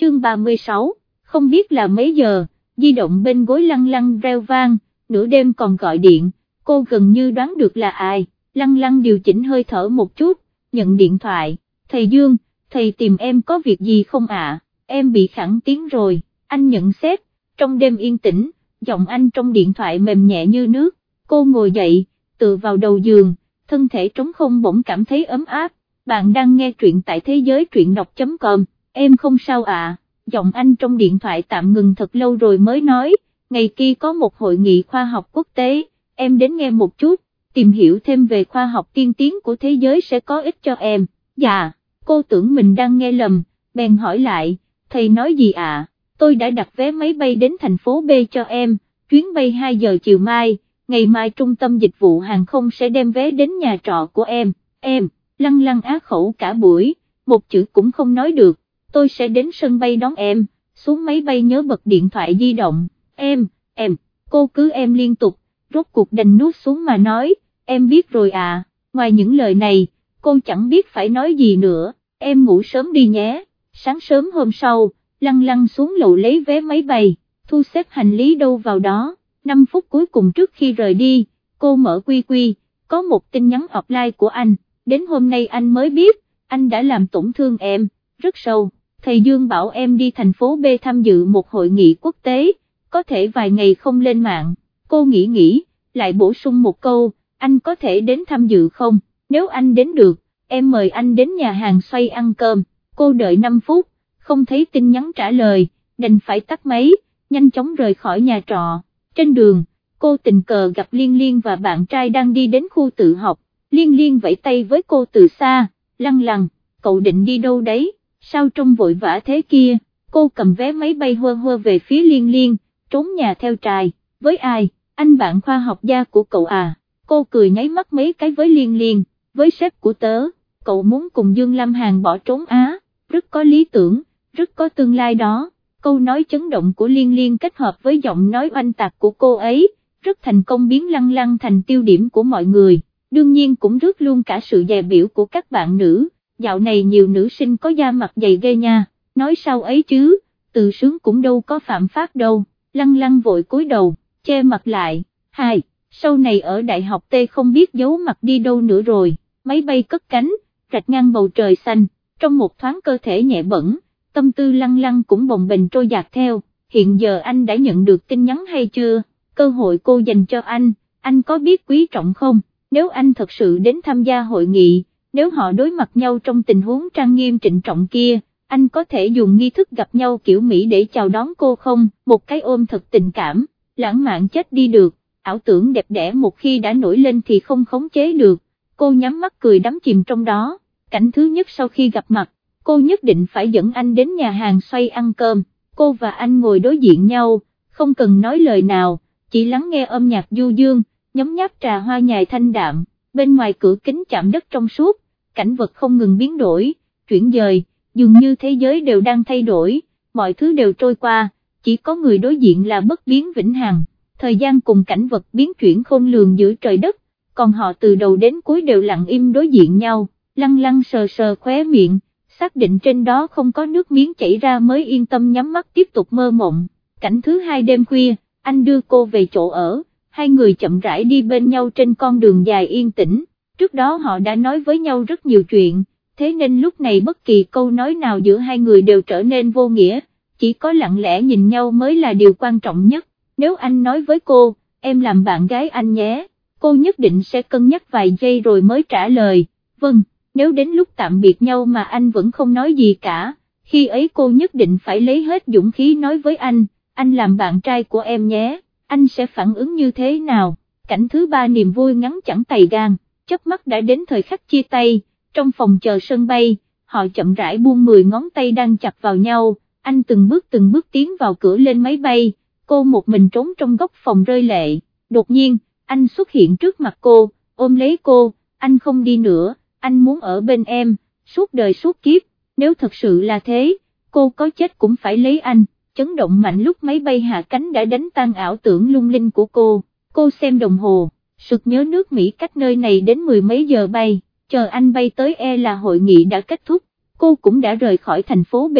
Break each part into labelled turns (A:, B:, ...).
A: chương 36, không biết là mấy giờ, di động bên gối lăng lăng reo vang, nửa đêm còn gọi điện, cô gần như đoán được là ai, lăng lăng điều chỉnh hơi thở một chút, nhận điện thoại, thầy Dương, thầy tìm em có việc gì không ạ, em bị khẳng tiếng rồi, anh nhận xét, trong đêm yên tĩnh, giọng anh trong điện thoại mềm nhẹ như nước, cô ngồi dậy, tựa vào đầu giường, thân thể trống không bỗng cảm thấy ấm áp, bạn đang nghe truyện tại thế giới truyện đọc.com, em không sao ạ, giọng anh trong điện thoại tạm ngừng thật lâu rồi mới nói, ngày kia có một hội nghị khoa học quốc tế, em đến nghe một chút, tìm hiểu thêm về khoa học tiên tiến của thế giới sẽ có ích cho em, dạ, cô tưởng mình đang nghe lầm, bèn hỏi lại, thầy nói gì ạ, tôi đã đặt vé máy bay đến thành phố B cho em, chuyến bay 2 giờ chiều mai, ngày mai trung tâm dịch vụ hàng không sẽ đem vé đến nhà trọ của em, em, lăng lăng á khẩu cả buổi, một chữ cũng không nói được, tôi sẽ đến sân bay đón em, xuống máy bay nhớ bật điện thoại di động, em, em, cô cứ em liên tục, rốt cuộc đành nuốt xuống mà nói, em biết rồi à, ngoài những lời này, cô chẳng biết phải nói gì nữa, em ngủ sớm đi nhé, sáng sớm hôm sau, lăng lăng xuống lầu lấy vé máy bay, thu xếp hành lý đâu vào đó, 5 phút cuối cùng trước khi rời đi, cô mở quy quy, có một tin nhắn offline của anh, đến hôm nay anh mới biết, anh đã làm tổn thương em, rất sâu, thầy Dương bảo em đi thành phố B tham dự một hội nghị quốc tế, có thể vài ngày không lên mạng, cô nghĩ nghĩ, lại bổ sung một câu, anh có thể đến tham dự không, nếu anh đến được, em mời anh đến nhà hàng xoay ăn cơm, cô đợi 5 phút, không thấy tin nhắn trả lời, đành phải tắt máy, nhanh chóng rời khỏi nhà trọ, trên đường, cô tình cờ gặp Liên Liên và bạn trai đang đi đến khu tự học, Liên Liên vẫy tay với cô từ xa, lăng lăng, cậu định đi đâu đấy, sao trông vội vã thế kia, cô cầm vé máy bay hơ hơ về phía Liên Liên, trốn nhà theo trài, với ai, anh bạn khoa học gia của cậu à, cô cười nháy mắt mấy cái với Liên Liên, với sếp của tớ, cậu muốn cùng Dương Lam Hàn bỏ trốn Á, rất có lý tưởng, rất có tương lai đó, câu nói chấn động của Liên Liên kết hợp với giọng nói oanh tạc của cô ấy, rất thành công biến lăng lăng thành tiêu điểm của mọi người, đương nhiên cũng rước luôn cả sự dè biểu của các bạn nữ, dạo này nhiều nữ sinh có da mặt dày ghê nha, nói sao ấy chứ, từ sướng cũng đâu có phạm pháp đâu, lăng lăng vội cúi đầu, che mặt lại, hai, sau này ở đại học T không biết giấu mặt đi đâu nữa rồi, máy bay cất cánh, rạch ngang bầu trời xanh, trong một thoáng cơ thể nhẹ bẩn, tâm tư lăng lăng cũng bồng bềnh trôi dạt theo, hiện giờ anh đã nhận được tin nhắn hay chưa, cơ hội cô dành cho anh, anh có biết quý trọng không, nếu anh thật sự đến tham gia hội nghị, nếu họ đối mặt nhau trong tình huống trang nghiêm trịnh trọng kia, anh có thể dùng nghi thức gặp nhau kiểu Mỹ để chào đón cô không, một cái ôm thật tình cảm, lãng mạn chết đi được, ảo tưởng đẹp đẽ một khi đã nổi lên thì không khống chế được, cô nhắm mắt cười đắm chìm trong đó, cảnh thứ nhất sau khi gặp mặt, cô nhất định phải dẫn anh đến nhà hàng xoay ăn cơm, cô và anh ngồi đối diện nhau, không cần nói lời nào, chỉ lắng nghe âm nhạc du dương, nhấm nháp trà hoa nhài thanh đạm, bên ngoài cửa kính chạm đất trong suốt, cảnh vật không ngừng biến đổi, chuyển dời, dường như thế giới đều đang thay đổi, mọi thứ đều trôi qua, chỉ có người đối diện là bất biến vĩnh hằng, thời gian cùng cảnh vật biến chuyển khôn lường giữa trời đất, còn họ từ đầu đến cuối đều lặng im đối diện nhau, lăng lăng sờ sờ khóe miệng, xác định trên đó không có nước miếng chảy ra mới yên tâm nhắm mắt tiếp tục mơ mộng, cảnh thứ hai đêm khuya, anh đưa cô về chỗ ở, hai người chậm rãi đi bên nhau trên con đường dài yên tĩnh, trước đó họ đã nói với nhau rất nhiều chuyện, thế nên lúc này bất kỳ câu nói nào giữa hai người đều trở nên vô nghĩa, chỉ có lặng lẽ nhìn nhau mới là điều quan trọng nhất, nếu anh nói với cô, em làm bạn gái anh nhé, cô nhất định sẽ cân nhắc vài giây rồi mới trả lời, vâng, nếu đến lúc tạm biệt nhau mà anh vẫn không nói gì cả, khi ấy cô nhất định phải lấy hết dũng khí nói với anh, anh làm bạn trai của em nhé, anh sẽ phản ứng như thế nào, cảnh thứ ba niềm vui ngắn chẳng tày gan, chớp mắt đã đến thời khắc chia tay, trong phòng chờ sân bay, họ chậm rãi buông 10 ngón tay đang chặt vào nhau, anh từng bước từng bước tiến vào cửa lên máy bay, cô một mình trốn trong góc phòng rơi lệ, đột nhiên, anh xuất hiện trước mặt cô, ôm lấy cô, anh không đi nữa, anh muốn ở bên em, suốt đời suốt kiếp, nếu thật sự là thế, cô có chết cũng phải lấy anh, chấn động mạnh lúc máy bay hạ cánh đã đánh tan ảo tưởng lung linh của cô, cô xem đồng hồ, sực nhớ nước Mỹ cách nơi này đến mười mấy giờ bay, chờ anh bay tới e là hội nghị đã kết thúc, cô cũng đã rời khỏi thành phố B,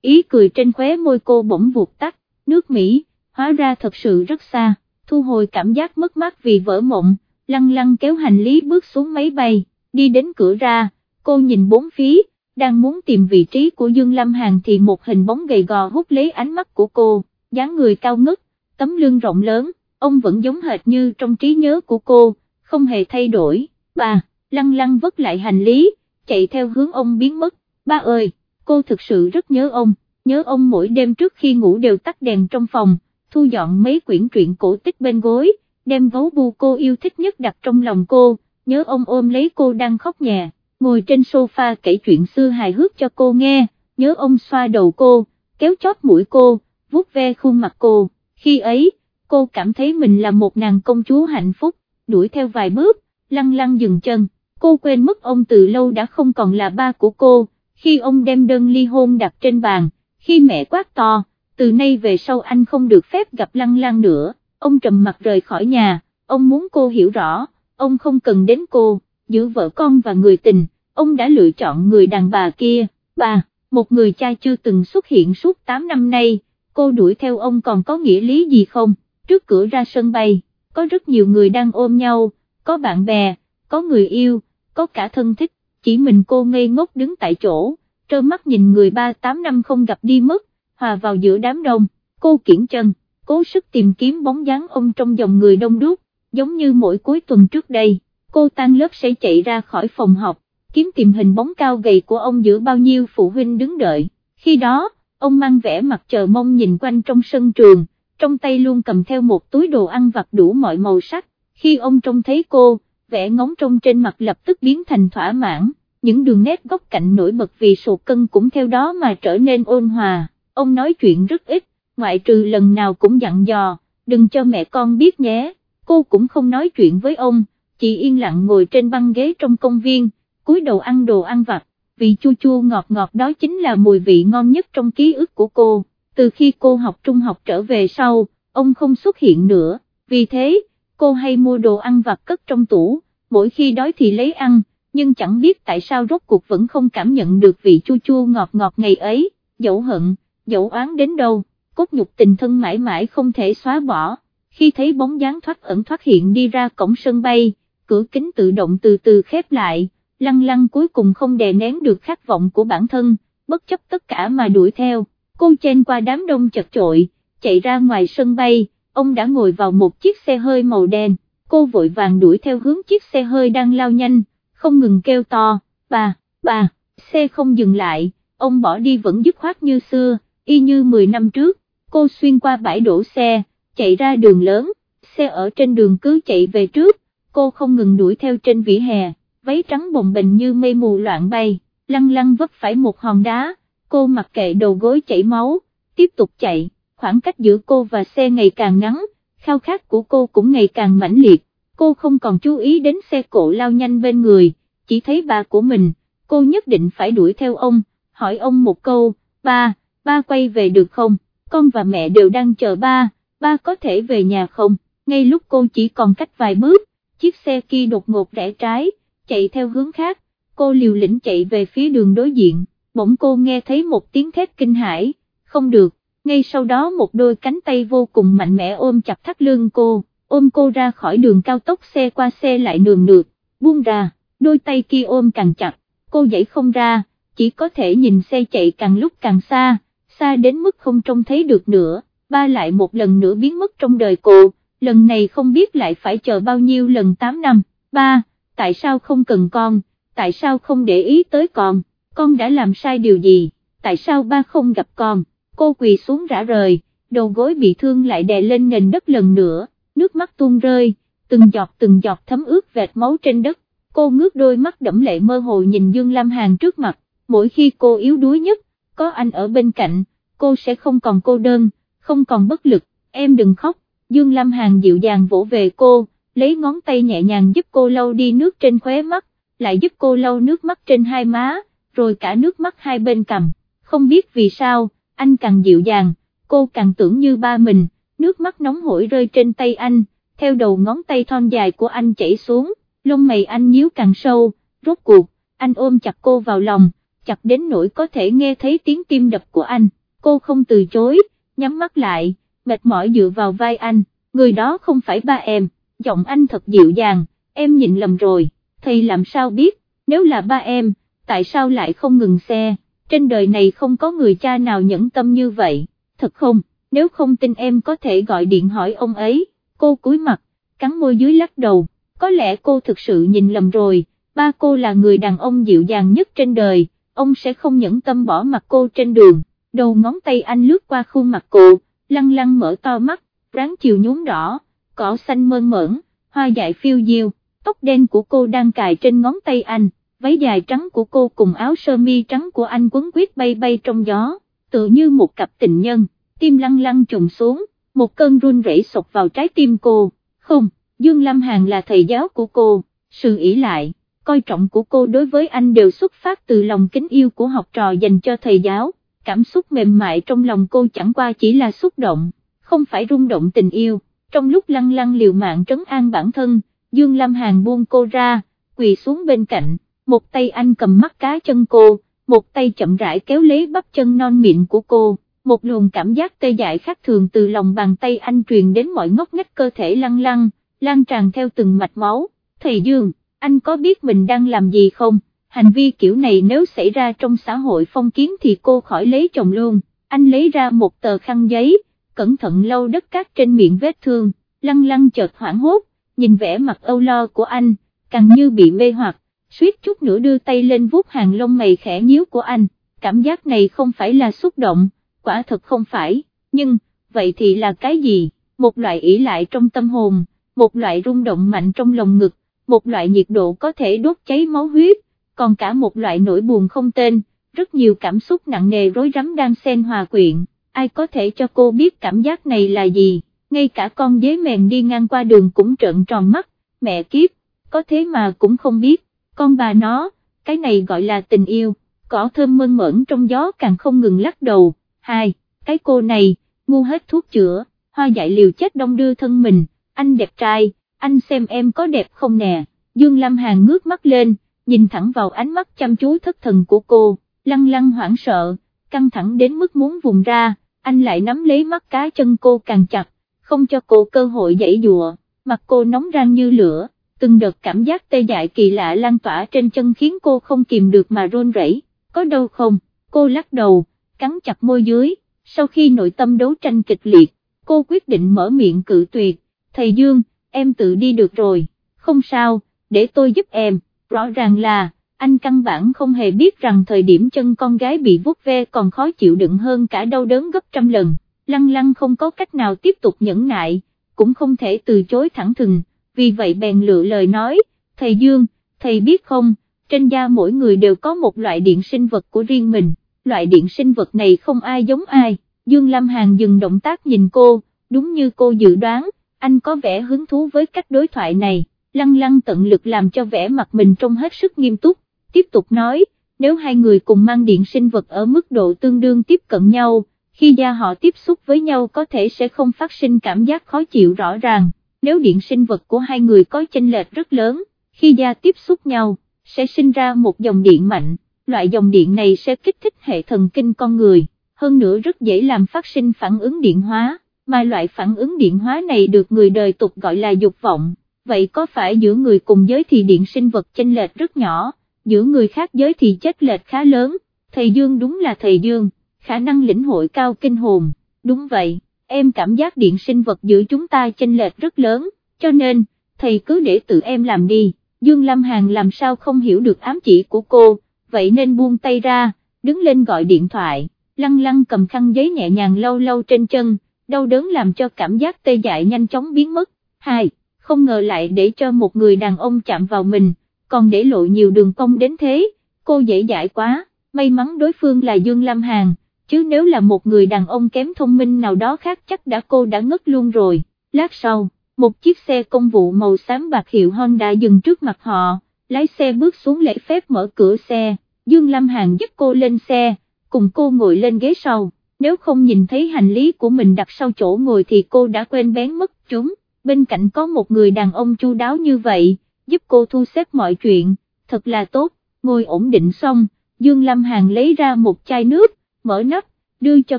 A: ý cười trên khóe môi cô bỗng vụt tắt, nước Mỹ, hóa ra thật sự rất xa, thu hồi cảm giác mất mát vì vỡ mộng, lăng lăng kéo hành lý bước xuống máy bay, đi đến cửa ra, cô nhìn bốn phía, đang muốn tìm vị trí của Dương Lâm Hàn thì một hình bóng gầy gò hút lấy ánh mắt của cô, dáng người cao ngất, tấm lưng rộng lớn, ông vẫn giống hệt như trong trí nhớ của cô, không hề thay đổi, bà, lăng lăng vất lại hành lý, chạy theo hướng ông biến mất, ba ơi, cô thực sự rất nhớ ông, nhớ ông mỗi đêm trước khi ngủ đều tắt đèn trong phòng, thu dọn mấy quyển truyện cổ tích bên gối, đem gấu bu cô yêu thích nhất đặt trong lòng cô, nhớ ông ôm lấy cô đang khóc nhè, ngồi trên sofa kể chuyện xưa hài hước cho cô nghe, nhớ ông xoa đầu cô, kéo chót mũi cô, vuốt ve khuôn mặt cô, khi ấy, cô cảm thấy mình là một nàng công chúa hạnh phúc, đuổi theo vài bước, lăng lăng dừng chân, cô quên mất ông từ lâu đã không còn là ba của cô, khi ông đem đơn ly hôn đặt trên bàn, khi mẹ quát to, từ nay về sau anh không được phép gặp lăng lăng nữa, ông trầm mặt rời khỏi nhà, ông muốn cô hiểu rõ, ông không cần đến cô, giữa vợ con và người tình, ông đã lựa chọn người đàn bà kia, bà, một người cha chưa từng xuất hiện suốt 8 năm nay, cô đuổi theo ông còn có nghĩa lý gì không, trước cửa ra sân bay, có rất nhiều người đang ôm nhau, có bạn bè, có người yêu, có cả thân thích, chỉ mình cô ngây ngốc đứng tại chỗ, trơ mắt nhìn người ba tám năm không gặp đi mất, hòa vào giữa đám đông, cô kiển chân, cố sức tìm kiếm bóng dáng ông trong dòng người đông đúc, giống như mỗi cuối tuần trước đây, cô tan lớp sẽ chạy ra khỏi phòng học, kiếm tìm hình bóng cao gầy của ông giữa bao nhiêu phụ huynh đứng đợi, khi đó, ông mang vẻ mặt chờ mong nhìn quanh trong sân trường, trong tay luôn cầm theo một túi đồ ăn vặt đủ mọi màu sắc, khi ông trông thấy cô, vẻ ngóng trông trên mặt lập tức biến thành thỏa mãn, những đường nét góc cạnh nổi bật vì sụt cân cũng theo đó mà trở nên ôn hòa, ông nói chuyện rất ít, ngoại trừ lần nào cũng dặn dò, đừng cho mẹ con biết nhé, cô cũng không nói chuyện với ông, chị yên lặng ngồi trên băng ghế trong công viên, cúi đầu ăn đồ ăn vặt, vị chua chua ngọt ngọt đó chính là mùi vị ngon nhất trong ký ức của cô, từ khi cô học trung học trở về sau, ông không xuất hiện nữa, vì thế, cô hay mua đồ ăn vặt cất trong tủ, mỗi khi đói thì lấy ăn, nhưng chẳng biết tại sao rốt cuộc vẫn không cảm nhận được vị chua chua ngọt ngọt ngày ấy, dẫu hận, dẫu oán đến đâu, cốt nhục tình thân mãi mãi không thể xóa bỏ, khi thấy bóng dáng thoát ẩn thoát hiện đi ra cổng sân bay, cửa kính tự động từ từ khép lại, lăng lăng cuối cùng không đè nén được khát vọng của bản thân, bất chấp tất cả mà đuổi theo, cô chen qua đám đông chật chội, chạy ra ngoài sân bay, ông đã ngồi vào một chiếc xe hơi màu đen, cô vội vàng đuổi theo hướng chiếc xe hơi đang lao nhanh, không ngừng kêu to, bà, bà, xe không dừng lại, ông bỏ đi vẫn dứt khoát như xưa, y như 10 năm trước, cô xuyên qua bãi đổ xe, chạy ra đường lớn, xe ở trên đường cứ chạy về trước, cô không ngừng đuổi theo trên vỉa hè, váy trắng bồng bềnh như mây mù loạn bay, lăng lăng vấp phải một hòn đá, cô mặc kệ đầu gối chảy máu, tiếp tục chạy, khoảng cách giữa cô và xe ngày càng ngắn, khao khát của cô cũng ngày càng mãnh liệt, cô không còn chú ý đến xe cộ lao nhanh bên người, chỉ thấy ba của mình, cô nhất định phải đuổi theo ông, hỏi ông một câu, ba, ba quay về được không, con và mẹ đều đang chờ ba, ba có thể về nhà không, ngay lúc cô chỉ còn cách vài bước, chiếc xe kia đột ngột rẽ trái, chạy theo hướng khác, cô liều lĩnh chạy về phía đường đối diện, bỗng cô nghe thấy một tiếng thét kinh hãi, không được, ngay sau đó một đôi cánh tay vô cùng mạnh mẽ ôm chặt thắt lưng cô, ôm cô ra khỏi đường cao tốc xe qua xe lại nườm nượt, buông ra, đôi tay kia ôm càng chặt, cô dậy không ra, chỉ có thể nhìn xe chạy càng lúc càng xa, xa đến mức không trông thấy được nữa, ba lại một lần nữa biến mất trong đời cô, lần này không biết lại phải chờ bao nhiêu lần 8 năm, ba, tại sao không cần con, tại sao không để ý tới con, con đã làm sai điều gì, tại sao ba không gặp con, cô quỳ xuống rã rời, đầu gối bị thương lại đè lên nền đất lần nữa, nước mắt tuôn rơi, từng giọt từng giọt thấm ướt vệt máu trên đất, cô ngước đôi mắt đẫm lệ mơ hồ nhìn Dương Lam Hàn trước mặt, mỗi khi cô yếu đuối nhất, có anh ở bên cạnh, cô sẽ không còn cô đơn, không còn bất lực, em đừng khóc, Dương Lam Hàn dịu dàng vỗ về cô, lấy ngón tay nhẹ nhàng giúp cô lau đi nước trên khóe mắt, lại giúp cô lau nước mắt trên hai má, rồi cả nước mắt hai bên cầm, không biết vì sao, anh càng dịu dàng, cô càng tưởng như ba mình, nước mắt nóng hổi rơi trên tay anh, theo đầu ngón tay thon dài của anh chảy xuống, lông mày anh nhíu càng sâu, rốt cuộc, anh ôm chặt cô vào lòng, chặt đến nỗi có thể nghe thấy tiếng tim đập của anh, cô không từ chối, nhắm mắt lại, mệt mỏi dựa vào vai anh, người đó không phải ba em, giọng anh thật dịu dàng, em nhìn lầm rồi, thầy làm sao biết, nếu là ba em, tại sao lại không ngừng xe, trên đời này không có người cha nào nhẫn tâm như vậy, thật không, nếu không tin em có thể gọi điện hỏi ông ấy, cô cúi mặt, cắn môi dưới lắc đầu, có lẽ cô thực sự nhìn lầm rồi, ba cô là người đàn ông dịu dàng nhất trên đời, ông sẽ không nhẫn tâm bỏ mặt cô trên đường, đầu ngón tay anh lướt qua khuôn mặt cô, lăng lăng mở to mắt, ráng chiều nhún đỏ, cỏ xanh mơn mởn, hoa dại phiêu diêu, tóc đen của cô đang cài trên ngón tay anh, váy dài trắng của cô cùng áo sơ mi trắng của anh quấn quýt bay bay trong gió, tự như một cặp tình nhân, tim lăng lăng trùng xuống, một cơn run rẩy sọc vào trái tim cô, không, Dương Lâm Hàn là thầy giáo của cô, sự ỷ lại, coi trọng của cô đối với anh đều xuất phát từ lòng kính yêu của học trò dành cho thầy giáo, cảm xúc mềm mại trong lòng cô chẳng qua chỉ là xúc động, không phải rung động tình yêu, trong lúc lăng lăng liều mạng trấn an bản thân, Dương Lam Hàn buông cô ra, quỳ xuống bên cạnh, một tay anh cầm mắt cá chân cô, một tay chậm rãi kéo lấy bắp chân non mịn của cô, một luồng cảm giác tê dại khác thường từ lòng bàn tay anh truyền đến mọi ngóc ngách cơ thể lăng lăng, lan tràn theo từng mạch máu, thầy Dương, anh có biết mình đang làm gì không? Hành vi kiểu này nếu xảy ra trong xã hội phong kiến thì cô khỏi lấy chồng luôn, anh lấy ra một tờ khăn giấy, cẩn thận lau đất cát trên miệng vết thương, lăng lăng chợt hoảng hốt, nhìn vẻ mặt âu lo của anh, càng như bị mê hoặc, suýt chút nữa đưa tay lên vuốt hàng lông mày khẽ nhíu của anh, cảm giác này không phải là xúc động, quả thật không phải, nhưng, vậy thì là cái gì, một loại ỷ lại trong tâm hồn, một loại rung động mạnh trong lòng ngực, một loại nhiệt độ có thể đốt cháy máu huyết, còn cả một loại nỗi buồn không tên, rất nhiều cảm xúc nặng nề rối rắm đang xen hòa quyện, ai có thể cho cô biết cảm giác này là gì, ngay cả con dế mèn đi ngang qua đường cũng trợn tròn mắt, mẹ kiếp, có thế mà cũng không biết, con bà nó, cái này gọi là tình yêu, cỏ thơm mơn mởn trong gió càng không ngừng lắc đầu, hai, cái cô này, ngu hết thuốc chữa, hoa dại liều chết đông đưa thân mình, anh đẹp trai, anh xem em có đẹp không nè, Dương Lam Hàn ngước mắt lên, nhìn thẳng vào ánh mắt chăm chú thất thần của cô, lăng lăng hoảng sợ, căng thẳng đến mức muốn vùng ra, anh lại nắm lấy mắt cá chân cô càng chặt, không cho cô cơ hội dãy dùa, mặt cô nóng rang như lửa, từng đợt cảm giác tê dại kỳ lạ lan tỏa trên chân khiến cô không kìm được mà run rẩy. có đâu không, cô lắc đầu, cắn chặt môi dưới, sau khi nội tâm đấu tranh kịch liệt, cô quyết định mở miệng cự tuyệt, thầy Dương, em tự đi được rồi, không sao, để tôi giúp em, rõ ràng là, anh căn bản không hề biết rằng thời điểm chân con gái bị vuốt ve còn khó chịu đựng hơn cả đau đớn gấp trăm lần, lăng lăng không có cách nào tiếp tục nhẫn nại, cũng không thể từ chối thẳng thừng, vì vậy bèn lựa lời nói, thầy Dương, thầy biết không, trên da mỗi người đều có một loại điện sinh vật của riêng mình, loại điện sinh vật này không ai giống ai, Dương Lâm Hàn dừng động tác nhìn cô, đúng như cô dự đoán, anh có vẻ hứng thú với cách đối thoại này, lăng lăng tận lực làm cho vẻ mặt mình trông hết sức nghiêm túc, tiếp tục nói, nếu hai người cùng mang điện sinh vật ở mức độ tương đương tiếp cận nhau, khi da họ tiếp xúc với nhau có thể sẽ không phát sinh cảm giác khó chịu rõ ràng, nếu điện sinh vật của hai người có chênh lệch rất lớn, khi da tiếp xúc nhau, sẽ sinh ra một dòng điện mạnh, loại dòng điện này sẽ kích thích hệ thần kinh con người, hơn nữa rất dễ làm phát sinh phản ứng điện hóa, mà loại phản ứng điện hóa này được người đời tục gọi là dục vọng, vậy có phải giữa người cùng giới thì điện sinh vật chênh lệch rất nhỏ, giữa người khác giới thì chết lệch khá lớn, thầy Dương đúng là thầy Dương, khả năng lĩnh hội cao kinh hồn, đúng vậy, em cảm giác điện sinh vật giữa chúng ta chênh lệch rất lớn, cho nên, thầy cứ để tự em làm đi, Dương Lâm Hàn làm sao không hiểu được ám chỉ của cô, vậy nên buông tay ra, đứng lên gọi điện thoại, lăng lăng cầm khăn giấy nhẹ nhàng lâu lâu trên chân, đau đớn làm cho cảm giác tê dại nhanh chóng biến mất, 2 không ngờ lại để cho một người đàn ông chạm vào mình, còn để lộ nhiều đường cong đến thế, cô dễ dãi quá, may mắn đối phương là Dương Lam Hàn, chứ nếu là một người đàn ông kém thông minh nào đó khác chắc đã cô đã ngất luôn rồi, lát sau, một chiếc xe công vụ màu xám bạc hiệu Honda dừng trước mặt họ, lái xe bước xuống lễ phép mở cửa xe, Dương Lam Hàn giúp cô lên xe, cùng cô ngồi lên ghế sau, nếu không nhìn thấy hành lý của mình đặt sau chỗ ngồi thì cô đã quên bén mất chúng, bên cạnh có một người đàn ông chu đáo như vậy, giúp cô thu xếp mọi chuyện, thật là tốt, ngồi ổn định xong, Dương Lâm Hàn lấy ra một chai nước, mở nắp, đưa cho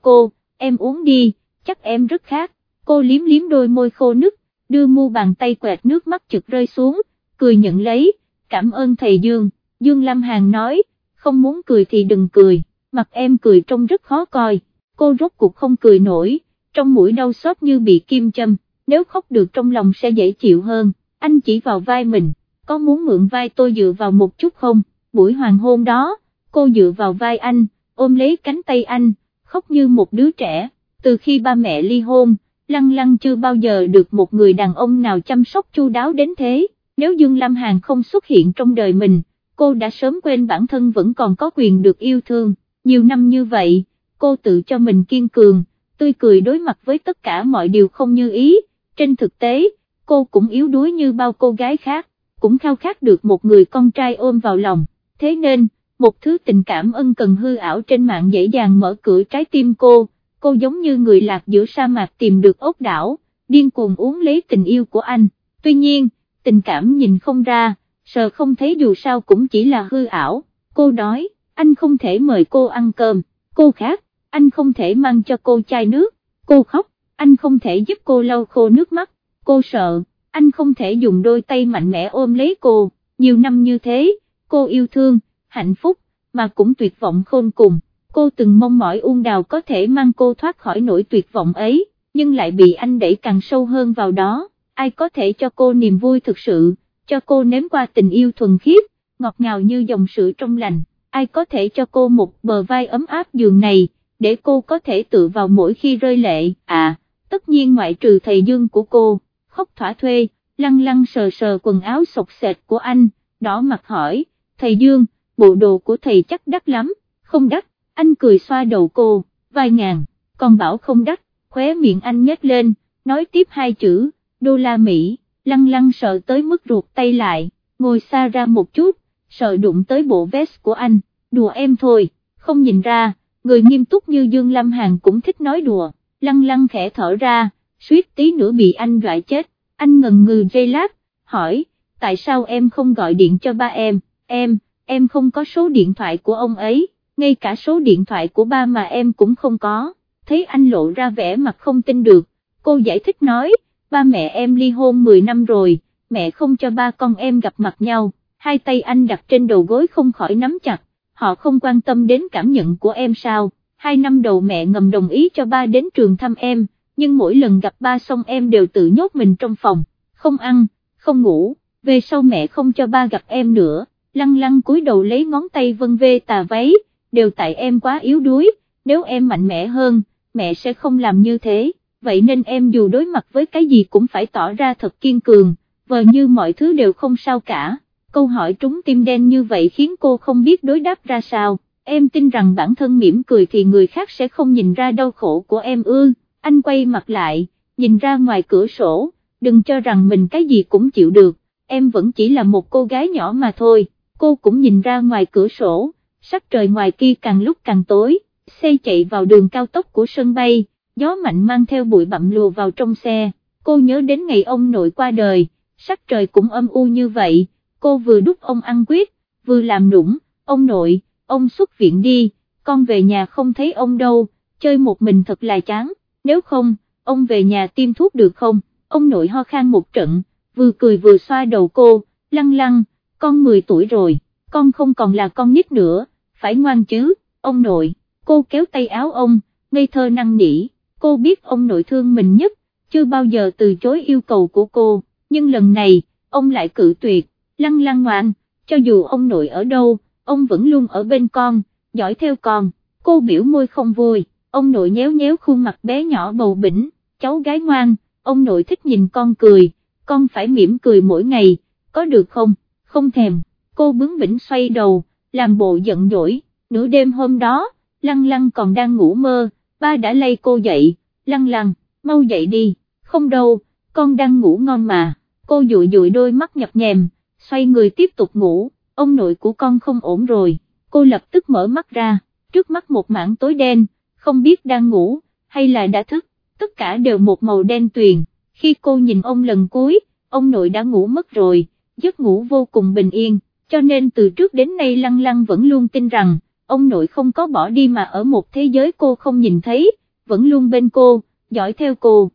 A: cô, em uống đi, chắc em rất khát, cô liếm liếm đôi môi khô nứt, đưa mu bàn tay quẹt nước mắt trực rơi xuống, cười nhận lấy, cảm ơn thầy Dương, Dương Lâm Hàn nói, không muốn cười thì đừng cười, mặt em cười trông rất khó coi, cô rốt cuộc không cười nổi, trong mũi đau xót như bị kim châm, nếu khóc được trong lòng sẽ dễ chịu hơn, anh chỉ vào vai mình, có muốn mượn vai tôi dựa vào một chút không, buổi hoàng hôn đó, cô dựa vào vai anh, ôm lấy cánh tay anh, khóc như một đứa trẻ, từ khi ba mẹ ly hôn, Lăng Lăng chưa bao giờ được một người đàn ông nào chăm sóc chu đáo đến thế, nếu Dương lam Hàn không xuất hiện trong đời mình, cô đã sớm quên bản thân vẫn còn có quyền được yêu thương, nhiều năm như vậy, cô tự cho mình kiên cường, tươi cười đối mặt với tất cả mọi điều không như ý, trên thực tế, cô cũng yếu đuối như bao cô gái khác, cũng khao khát được một người con trai ôm vào lòng, thế nên, một thứ tình cảm ân cần hư ảo trên mạng dễ dàng mở cửa trái tim cô, cô giống như người lạc giữa sa mạc tìm được ốc đảo, điên cuồng uống lấy tình yêu của anh, tuy nhiên, tình cảm nhìn không ra, sợ không thấy dù sao cũng chỉ là hư ảo, cô đói, anh không thể mời cô ăn cơm, cô khát, anh không thể mang cho cô chai nước, cô khóc, anh không thể giúp cô lau khô nước mắt, cô sợ, anh không thể dùng đôi tay mạnh mẽ ôm lấy cô, nhiều năm như thế, cô yêu thương, hạnh phúc, mà cũng tuyệt vọng khôn cùng, cô từng mong mỏi Uông Đào có thể mang cô thoát khỏi nỗi tuyệt vọng ấy, nhưng lại bị anh đẩy càng sâu hơn vào đó, ai có thể cho cô niềm vui thực sự, cho cô nếm qua tình yêu thuần khiết, ngọt ngào như dòng sữa trong lành, ai có thể cho cô một bờ vai ấm áp giường này, để cô có thể tự vào mỗi khi rơi lệ, à, tất nhiên ngoại trừ thầy Dương của cô, khóc thỏa thuê, lăng lăng sờ sờ quần áo sọc sệt của anh, đỏ mặt hỏi, thầy Dương, bộ đồ của thầy chắc đắt lắm, không đắt, anh cười xoa đầu cô, vài ngàn, còn bảo không đắt, khóe miệng anh nhếch lên, nói tiếp hai chữ, đô la Mỹ, lăng lăng sợ tới mức ruột tay lại, ngồi xa ra một chút, sợ đụng tới bộ vest của anh, đùa em thôi, không nhìn ra, người nghiêm túc như Dương Lâm Hàn cũng thích nói đùa, lăng lăng khẽ thở ra, suýt tí nữa bị anh dọa chết, anh ngần ngừ dây lát, hỏi, tại sao em không gọi điện cho ba em, em, em không có số điện thoại của ông ấy, ngay cả số điện thoại của ba mà em cũng không có, thấy anh lộ ra vẻ mặt không tin được, cô giải thích nói, ba mẹ em ly hôn 10 năm rồi, mẹ không cho ba con em gặp mặt nhau, hai tay anh đặt trên đầu gối không khỏi nắm chặt, họ không quan tâm đến cảm nhận của em sao, hai năm đầu mẹ ngầm đồng ý cho ba đến trường thăm em, nhưng mỗi lần gặp ba xong em đều tự nhốt mình trong phòng, không ăn, không ngủ, về sau mẹ không cho ba gặp em nữa, lăng lăng cúi đầu lấy ngón tay vân vê tà váy, đều tại em quá yếu đuối, nếu em mạnh mẽ hơn, mẹ sẽ không làm như thế, vậy nên em dù đối mặt với cái gì cũng phải tỏ ra thật kiên cường, vờ như mọi thứ đều không sao cả, câu hỏi trúng tim đen như vậy khiến cô không biết đối đáp ra sao, em tin rằng bản thân mỉm cười thì người khác sẽ không nhìn ra đau khổ của em ư, anh quay mặt lại, nhìn ra ngoài cửa sổ, đừng cho rằng mình cái gì cũng chịu được, em vẫn chỉ là một cô gái nhỏ mà thôi, cô cũng nhìn ra ngoài cửa sổ, sắc trời ngoài kia càng lúc càng tối, xe chạy vào đường cao tốc của sân bay, gió mạnh mang theo bụi bặm lùa vào trong xe, cô nhớ đến ngày ông nội qua đời, sắc trời cũng âm u như vậy, cô vừa đút ông ăn quyết, vừa làm nũng, ông nội, ông xuất viện đi, con về nhà không thấy ông đâu, chơi một mình thật là chán, nếu không, ông về nhà tiêm thuốc được không, ông nội ho khan một trận, vừa cười vừa xoa đầu cô, lăng lăng, con 10 tuổi rồi, con không còn là con nít nữa, phải ngoan chứ, ông nội, cô kéo tay áo ông, ngây thơ năng nỉ, cô biết ông nội thương mình nhất, chưa bao giờ từ chối yêu cầu của cô, nhưng lần này, ông lại cự tuyệt, lăng lăng ngoan, cho dù ông nội ở đâu, ông vẫn luôn ở bên con, dõi theo con, cô biểu môi không vui, ông nội nhéo nhéo khuôn mặt bé nhỏ bầu bỉnh, cháu gái ngoan, ông nội thích nhìn con cười, con phải mỉm cười mỗi ngày, có được không, không thèm, cô bướng bỉnh xoay đầu, làm bộ giận dỗi, nửa đêm hôm đó, lăng lăng còn đang ngủ mơ, ba đã lay cô dậy, lăng lăng, mau dậy đi, không đâu, con đang ngủ ngon mà, cô dụi dụi đôi mắt nhập nhèm, xoay người tiếp tục ngủ, ông nội của con không ổn rồi, cô lập tức mở mắt ra, trước mắt một mảng tối đen, không biết đang ngủ, hay là đã thức, tất cả đều một màu đen tuyền, khi cô nhìn ông lần cuối, ông nội đã ngủ mất rồi, giấc ngủ vô cùng bình yên, cho nên từ trước đến nay Lăng Lăng vẫn luôn tin rằng, ông nội không có bỏ đi mà ở một thế giới cô không nhìn thấy, vẫn luôn bên cô, dõi theo cô,